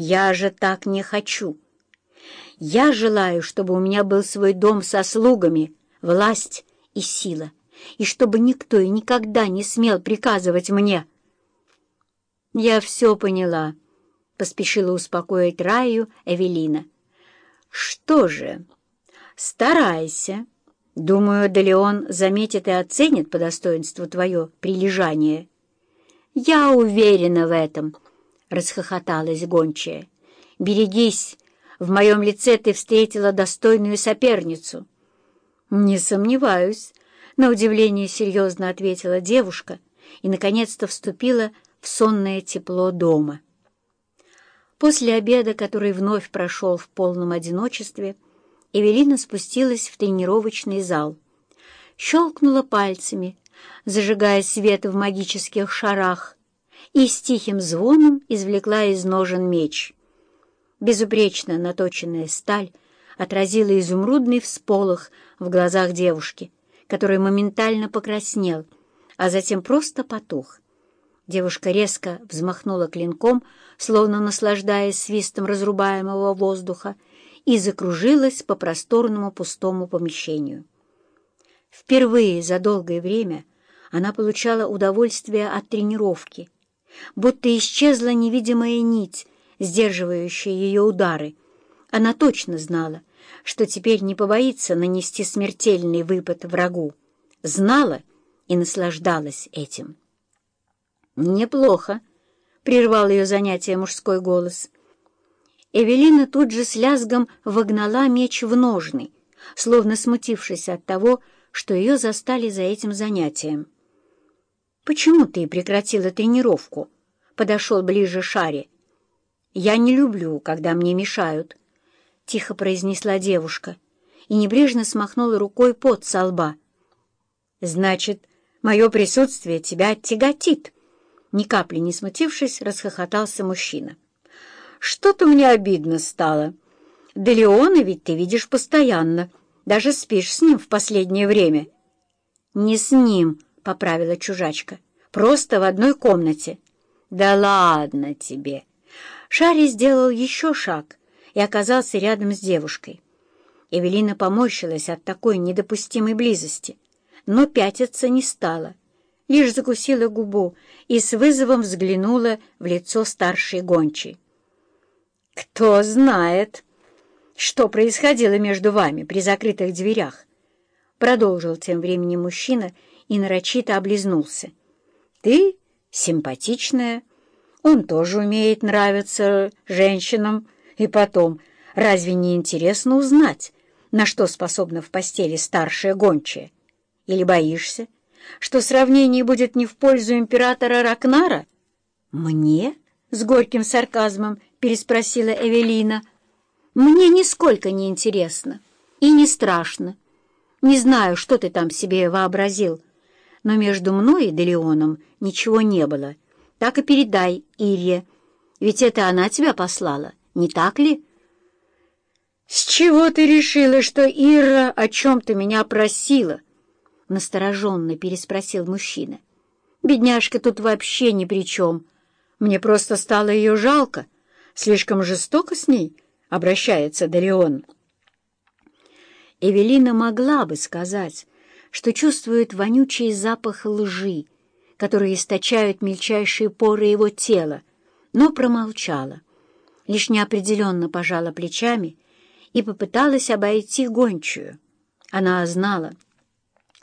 Я же так не хочу. Я желаю, чтобы у меня был свой дом со слугами, власть и сила, и чтобы никто и никогда не смел приказывать мне. Я все поняла, — поспешила успокоить Раю Эвелина. Что же, старайся. Думаю, Делеон заметит и оценит по достоинству твое прилежание. Я уверена в этом, —— расхохоталась гончая. «Берегись! В моем лице ты встретила достойную соперницу». «Не сомневаюсь», — на удивление серьезно ответила девушка и, наконец-то, вступила в сонное тепло дома. После обеда, который вновь прошел в полном одиночестве, Эвелина спустилась в тренировочный зал. Щелкнула пальцами, зажигая свет в магических шарах, и с тихим звоном извлекла из ножен меч. Безупречно наточенная сталь отразила изумрудный всполох в глазах девушки, который моментально покраснел, а затем просто потух. Девушка резко взмахнула клинком, словно наслаждаясь свистом разрубаемого воздуха, и закружилась по просторному пустому помещению. Впервые за долгое время она получала удовольствие от тренировки — будто исчезла невидимая нить, сдерживающая ее удары. Она точно знала, что теперь не побоится нанести смертельный выпад врагу. Знала и наслаждалась этим. «Неплохо», — прервал ее занятие мужской голос. Эвелина тут же с лязгом вогнала меч в ножны, словно смутившись от того, что ее застали за этим занятием. «Почему ты прекратила тренировку?» — подошел ближе Шаре. «Я не люблю, когда мне мешают», — тихо произнесла девушка и небрежно смахнула рукой пот со лба. «Значит, мое присутствие тебя тяготит?» Ни капли не смутившись, расхохотался мужчина. «Что-то мне обидно стало. Да Леона ведь ты видишь постоянно, даже спишь с ним в последнее время». «Не с ним», — поправила чужачка. «Просто в одной комнате». «Да ладно тебе!» Шарри сделал еще шаг и оказался рядом с девушкой. Эвелина поморщилась от такой недопустимой близости, но пятиться не стала, лишь закусила губу и с вызовом взглянула в лицо старшей гончей. «Кто знает, что происходило между вами при закрытых дверях?» Продолжил тем временем мужчина и нарочито облизнулся. Ты симпатичная, он тоже умеет нравиться женщинам. И потом, разве не интересно узнать, на что способна в постели старшая гончая? Или боишься, что сравнение будет не в пользу императора Ракнара? «Мне?» — с горьким сарказмом переспросила Эвелина. «Мне нисколько не интересно и не страшно. Не знаю, что ты там себе вообразил» но между мной и Делеоном ничего не было. Так и передай Ирье, ведь это она тебя послала, не так ли?» «С чего ты решила, что Ира о чем-то меня просила?» — настороженно переспросил мужчина. «Бедняжка тут вообще ни при чем. Мне просто стало ее жалко. Слишком жестоко с ней обращается Дарион». Эвелина могла бы сказать, что чувствует вонючий запах лжи, который источают мельчайшие поры его тела, но промолчала, лишь неопределенно пожала плечами и попыталась обойти гончую. Она знала,